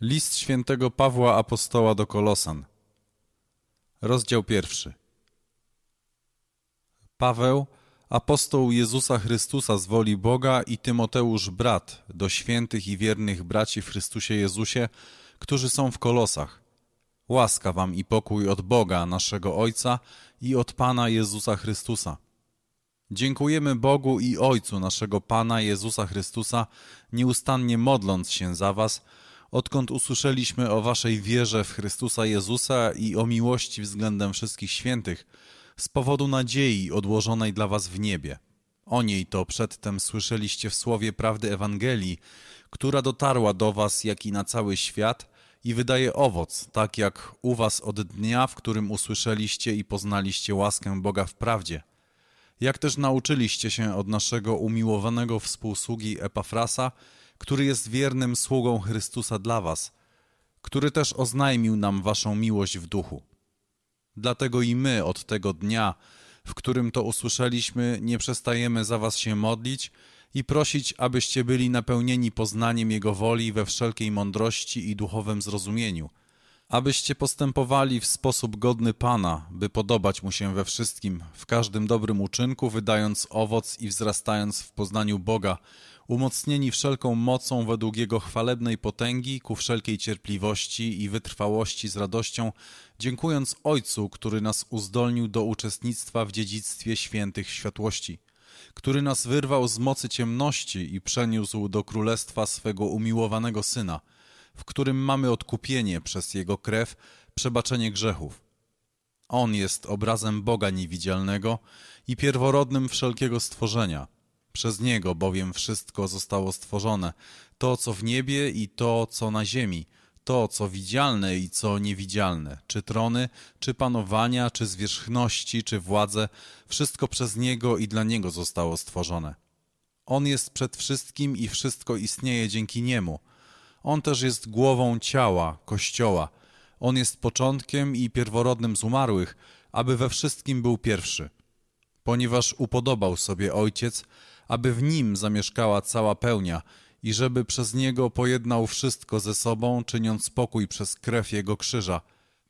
List świętego Pawła Apostoła do Kolosan Rozdział pierwszy Paweł, apostoł Jezusa Chrystusa z woli Boga i Tymoteusz brat do świętych i wiernych braci w Chrystusie Jezusie, którzy są w Kolosach. Łaska wam i pokój od Boga, naszego Ojca i od Pana Jezusa Chrystusa. Dziękujemy Bogu i Ojcu naszego Pana Jezusa Chrystusa, nieustannie modląc się za was, odkąd usłyszeliśmy o waszej wierze w Chrystusa Jezusa i o miłości względem wszystkich świętych, z powodu nadziei odłożonej dla was w niebie. O niej to przedtem słyszeliście w słowie prawdy Ewangelii, która dotarła do was, jak i na cały świat i wydaje owoc, tak jak u was od dnia, w którym usłyszeliście i poznaliście łaskę Boga w prawdzie. Jak też nauczyliście się od naszego umiłowanego współsługi Epafrasa, który jest wiernym sługą Chrystusa dla was, który też oznajmił nam waszą miłość w duchu. Dlatego i my od tego dnia, w którym to usłyszeliśmy, nie przestajemy za was się modlić i prosić, abyście byli napełnieni poznaniem Jego woli we wszelkiej mądrości i duchowym zrozumieniu, abyście postępowali w sposób godny Pana, by podobać Mu się we wszystkim, w każdym dobrym uczynku, wydając owoc i wzrastając w poznaniu Boga, umocnieni wszelką mocą według Jego chwalebnej potęgi ku wszelkiej cierpliwości i wytrwałości z radością, dziękując Ojcu, który nas uzdolnił do uczestnictwa w dziedzictwie świętych światłości, który nas wyrwał z mocy ciemności i przeniósł do królestwa swego umiłowanego Syna, w którym mamy odkupienie przez Jego krew, przebaczenie grzechów. On jest obrazem Boga niewidzialnego i pierworodnym wszelkiego stworzenia – przez Niego bowiem wszystko zostało stworzone, to co w niebie i to co na ziemi, to co widzialne i co niewidzialne, czy trony, czy panowania, czy zwierzchności, czy władze, wszystko przez Niego i dla Niego zostało stworzone. On jest przed wszystkim i wszystko istnieje dzięki Niemu. On też jest głową ciała, Kościoła. On jest początkiem i pierworodnym z umarłych, aby we wszystkim był pierwszy. Ponieważ upodobał sobie Ojciec, aby w nim zamieszkała cała pełnia i żeby przez niego pojednał wszystko ze sobą, czyniąc spokój przez krew jego krzyża.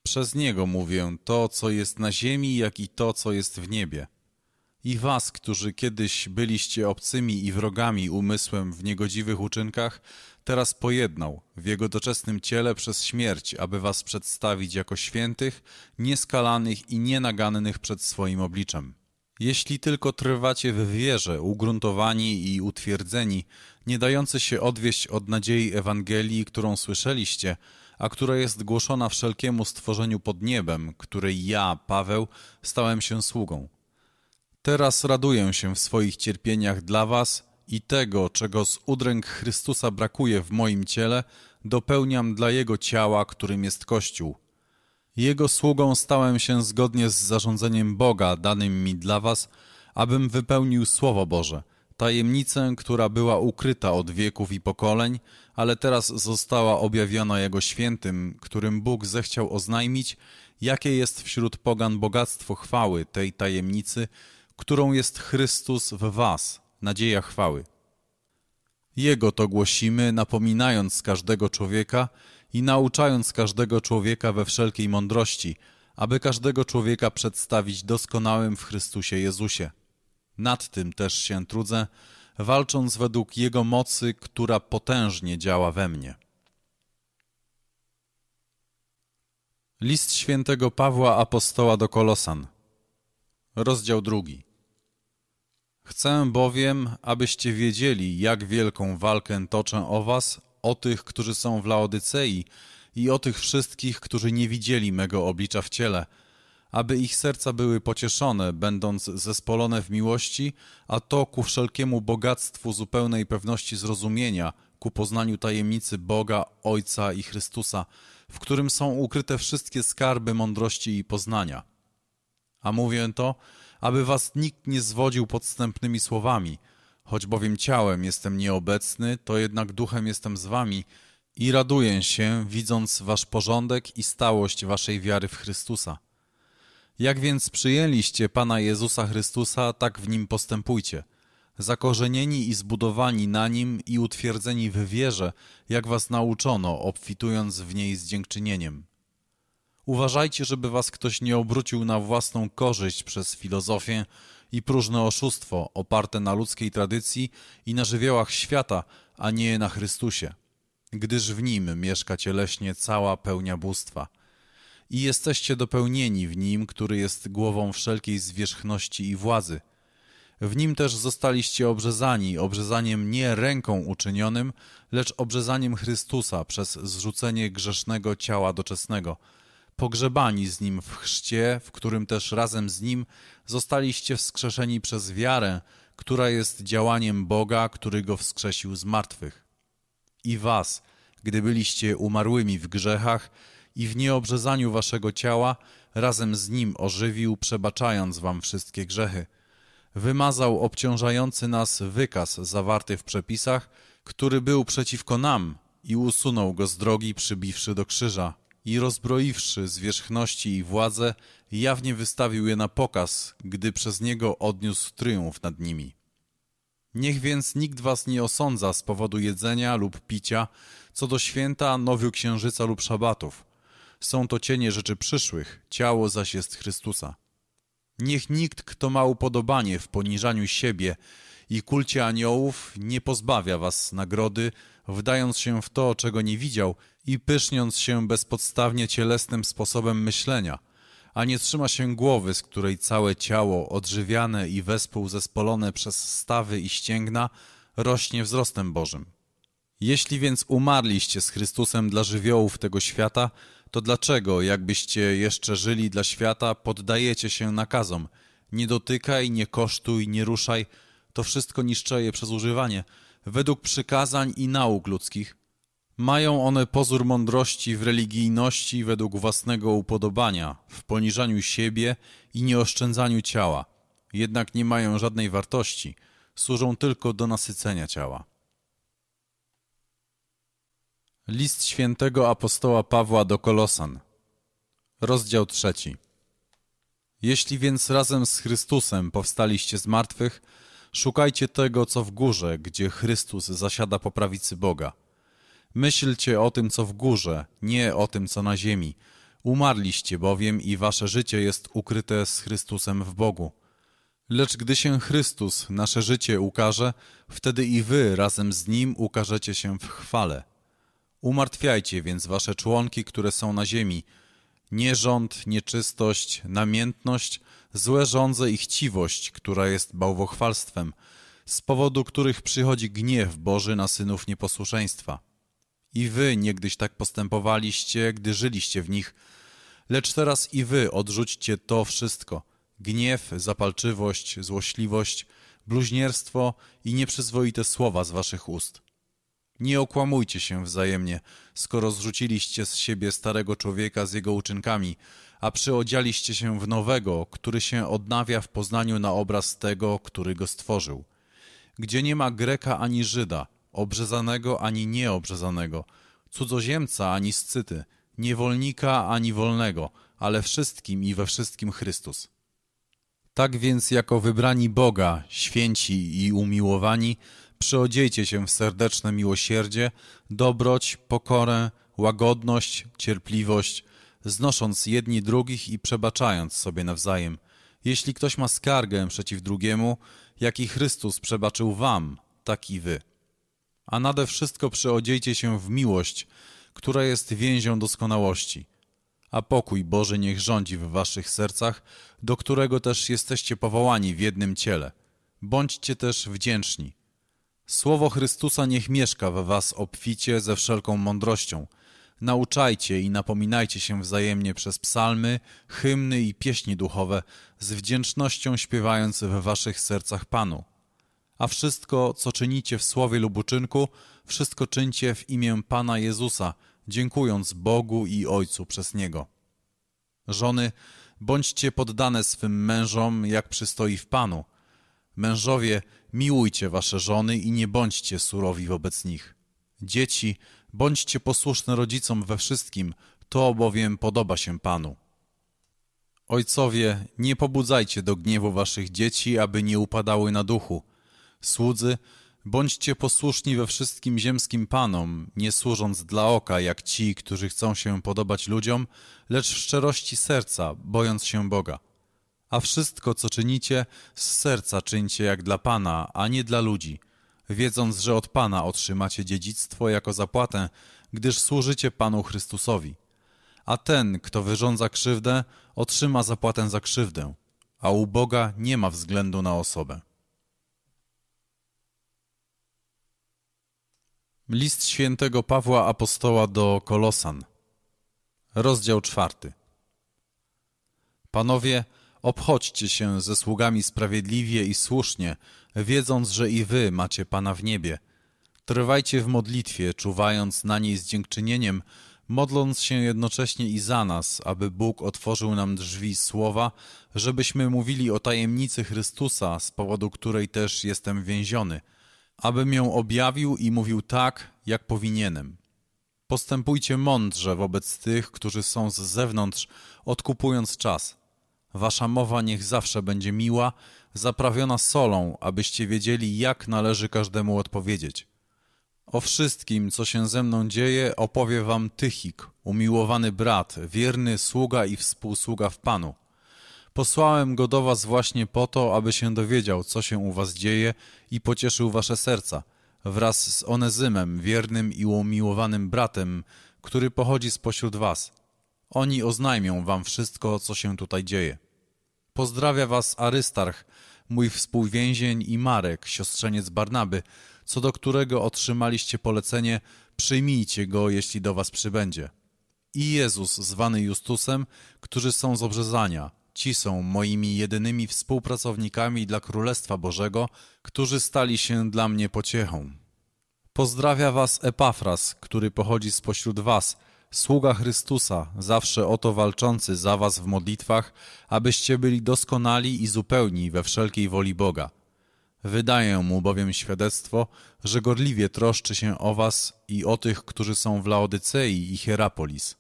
Przez niego mówię to, co jest na ziemi, jak i to, co jest w niebie. I was, którzy kiedyś byliście obcymi i wrogami umysłem w niegodziwych uczynkach, teraz pojednał w jego doczesnym ciele przez śmierć, aby was przedstawić jako świętych, nieskalanych i nienagannych przed swoim obliczem. Jeśli tylko trwacie w wierze, ugruntowani i utwierdzeni, nie dający się odwieść od nadziei Ewangelii, którą słyszeliście, a która jest głoszona wszelkiemu stworzeniu pod niebem, której ja, Paweł, stałem się sługą. Teraz raduję się w swoich cierpieniach dla was i tego, czego z udręk Chrystusa brakuje w moim ciele, dopełniam dla Jego ciała, którym jest Kościół – jego sługą stałem się zgodnie z zarządzeniem Boga danym mi dla was, abym wypełnił Słowo Boże, tajemnicę, która była ukryta od wieków i pokoleń, ale teraz została objawiona Jego świętym, którym Bóg zechciał oznajmić, jakie jest wśród pogan bogactwo chwały tej tajemnicy, którą jest Chrystus w was, nadzieja chwały. Jego to głosimy, napominając każdego człowieka, i nauczając każdego człowieka we wszelkiej mądrości, aby każdego człowieka przedstawić doskonałym w Chrystusie Jezusie. Nad tym też się trudzę, walcząc według Jego mocy, która potężnie działa we mnie. List świętego Pawła Apostoła do Kolosan Rozdział drugi Chcę bowiem, abyście wiedzieli, jak wielką walkę toczę o was o tych, którzy są w Laodycei i o tych wszystkich, którzy nie widzieli mego oblicza w ciele, aby ich serca były pocieszone, będąc zespolone w miłości, a to ku wszelkiemu bogactwu zupełnej pewności zrozumienia, ku poznaniu tajemnicy Boga, Ojca i Chrystusa, w którym są ukryte wszystkie skarby mądrości i poznania. A mówię to, aby was nikt nie zwodził podstępnymi słowami – Choć bowiem ciałem jestem nieobecny, to jednak duchem jestem z wami i raduję się, widząc wasz porządek i stałość waszej wiary w Chrystusa. Jak więc przyjęliście Pana Jezusa Chrystusa, tak w Nim postępujcie. zakorzenieni i zbudowani na nim i utwierdzeni w wierze, jak was nauczono, obfitując w niej z dziękczynieniem. Uważajcie, żeby was ktoś nie obrócił na własną korzyść przez filozofię i próżne oszustwo oparte na ludzkiej tradycji i na żywiołach świata, a nie na Chrystusie, gdyż w nim mieszka cieleśnie cała pełnia bóstwa. I jesteście dopełnieni w nim, który jest głową wszelkiej zwierzchności i władzy. W nim też zostaliście obrzezani, obrzezaniem nie ręką uczynionym, lecz obrzezaniem Chrystusa przez zrzucenie grzesznego ciała doczesnego – pogrzebani z Nim w chrzcie, w którym też razem z Nim zostaliście wskrzeszeni przez wiarę, która jest działaniem Boga, który Go wskrzesił z martwych. I was, gdy byliście umarłymi w grzechach i w nieobrzezaniu waszego ciała, razem z Nim ożywił, przebaczając wam wszystkie grzechy. Wymazał obciążający nas wykaz zawarty w przepisach, który był przeciwko nam i usunął go z drogi, przybiwszy do krzyża i rozbroiwszy zwierzchności i władze, jawnie wystawił je na pokaz, gdy przez niego odniósł triumf nad nimi. Niech więc nikt was nie osądza z powodu jedzenia lub picia, co do święta, nowiu księżyca lub szabatów. Są to cienie rzeczy przyszłych, ciało zaś jest Chrystusa. Niech nikt, kto ma upodobanie w poniżaniu siebie i kulcie aniołów, nie pozbawia was nagrody, wdając się w to, czego nie widział i pyszniąc się bezpodstawnie cielesnym sposobem myślenia, a nie trzyma się głowy, z której całe ciało, odżywiane i wespół zespolone przez stawy i ścięgna, rośnie wzrostem Bożym. Jeśli więc umarliście z Chrystusem dla żywiołów tego świata, to dlaczego, jakbyście jeszcze żyli dla świata, poddajecie się nakazom? Nie dotykaj, nie kosztuj, nie ruszaj, to wszystko niszczeje przez używanie – według przykazań i nauk ludzkich. Mają one pozór mądrości w religijności według własnego upodobania, w poniżaniu siebie i nieoszczędzaniu ciała, jednak nie mają żadnej wartości, służą tylko do nasycenia ciała. List świętego apostoła Pawła do Kolosan Rozdział trzeci Jeśli więc razem z Chrystusem powstaliście z martwych, Szukajcie tego, co w górze, gdzie Chrystus zasiada po prawicy Boga. Myślcie o tym, co w górze, nie o tym, co na ziemi. Umarliście bowiem i wasze życie jest ukryte z Chrystusem w Bogu. Lecz gdy się Chrystus, nasze życie, ukaże, wtedy i wy razem z Nim ukażecie się w chwale. Umartwiajcie więc wasze członki, które są na ziemi, nierząd, nieczystość, namiętność, złe żądze i chciwość, która jest bałwochwalstwem, z powodu których przychodzi gniew Boży na synów nieposłuszeństwa. I wy niegdyś tak postępowaliście, gdy żyliście w nich, lecz teraz i wy odrzućcie to wszystko – gniew, zapalczywość, złośliwość, bluźnierstwo i nieprzyzwoite słowa z waszych ust. Nie okłamujcie się wzajemnie, skoro zrzuciliście z siebie starego człowieka z jego uczynkami, a przyodzialiście się w nowego, który się odnawia w poznaniu na obraz tego, który go stworzył. Gdzie nie ma Greka ani Żyda, obrzezanego ani nieobrzezanego, cudzoziemca ani scyty, niewolnika ani wolnego, ale wszystkim i we wszystkim Chrystus. Tak więc jako wybrani Boga, święci i umiłowani, przyodziejcie się w serdeczne miłosierdzie, dobroć, pokorę, łagodność, cierpliwość, znosząc jedni drugich i przebaczając sobie nawzajem. Jeśli ktoś ma skargę przeciw drugiemu, jak i Chrystus przebaczył wam, tak i wy. A nade wszystko przyodziejcie się w miłość, która jest więzią doskonałości. A pokój Boży niech rządzi w waszych sercach, do którego też jesteście powołani w jednym ciele. Bądźcie też wdzięczni. Słowo Chrystusa niech mieszka w was obficie ze wszelką mądrością. Nauczajcie i napominajcie się wzajemnie przez psalmy, hymny i pieśni duchowe, z wdzięcznością śpiewając w waszych sercach Panu. A wszystko, co czynicie w słowie lub uczynku, wszystko czyńcie w imię Pana Jezusa, dziękując Bogu i Ojcu przez Niego. Żony, bądźcie poddane swym mężom, jak przystoi w Panu. Mężowie, Miłujcie wasze żony i nie bądźcie surowi wobec nich. Dzieci, bądźcie posłuszne rodzicom we wszystkim, to bowiem podoba się Panu. Ojcowie, nie pobudzajcie do gniewu waszych dzieci, aby nie upadały na duchu. Słudzy, bądźcie posłuszni we wszystkim ziemskim panom, nie służąc dla oka, jak ci, którzy chcą się podobać ludziom, lecz w szczerości serca, bojąc się Boga. A wszystko, co czynicie, z serca czyńcie jak dla Pana, a nie dla ludzi, wiedząc, że od Pana otrzymacie dziedzictwo jako zapłatę, gdyż służycie Panu Chrystusowi. A ten, kto wyrządza krzywdę, otrzyma zapłatę za krzywdę, a u Boga nie ma względu na osobę. List świętego Pawła Apostoła do Kolosan. Rozdział czwarty. Panowie, obchodźcie się ze sługami sprawiedliwie i słusznie, wiedząc, że i wy macie Pana w niebie. Trwajcie w modlitwie, czuwając na niej z dziękczynieniem, modląc się jednocześnie i za nas, aby Bóg otworzył nam drzwi słowa, żebyśmy mówili o tajemnicy Chrystusa, z powodu której też jestem więziony, abym ją objawił i mówił tak, jak powinienem. Postępujcie mądrze wobec tych, którzy są z zewnątrz, odkupując czas. Wasza mowa niech zawsze będzie miła, zaprawiona solą, abyście wiedzieli, jak należy każdemu odpowiedzieć. O wszystkim, co się ze mną dzieje, opowie wam Tychik, umiłowany brat, wierny sługa i współsługa w Panu. Posłałem go do was właśnie po to, aby się dowiedział, co się u was dzieje i pocieszył wasze serca, wraz z Onezymem, wiernym i umiłowanym bratem, który pochodzi spośród was. Oni oznajmią wam wszystko, co się tutaj dzieje. Pozdrawia was Arystarch, mój współwięzień i Marek, siostrzeniec Barnaby, co do którego otrzymaliście polecenie, przyjmijcie go, jeśli do was przybędzie. I Jezus, zwany Justusem, którzy są z obrzezania, ci są moimi jedynymi współpracownikami dla Królestwa Bożego, którzy stali się dla mnie pociechą. Pozdrawia was Epafras, który pochodzi spośród was, sługa Chrystusa, zawsze o to walczący za was w modlitwach, abyście byli doskonali i zupełni we wszelkiej woli Boga. Wydaję mu bowiem świadectwo, że gorliwie troszczy się o was i o tych, którzy są w Laodycei i Hierapolis.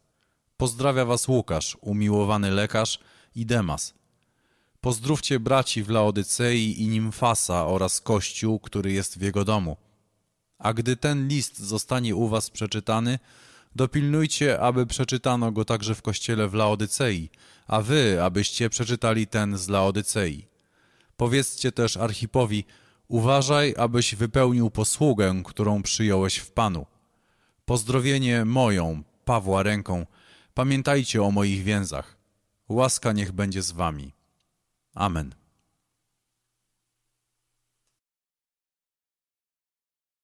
Pozdrawia was Łukasz, umiłowany lekarz i Demas. Pozdrówcie braci w Laodycei i Nimfasa oraz Kościół, który jest w jego domu. A gdy ten list zostanie u was przeczytany, dopilnujcie, aby przeczytano go także w kościele w Laodycei, a wy, abyście przeczytali ten z Laodycei. Powiedzcie też Archipowi, uważaj, abyś wypełnił posługę, którą przyjąłeś w Panu. Pozdrowienie moją, Pawła ręką, pamiętajcie o moich więzach. Łaska niech będzie z wami. Amen.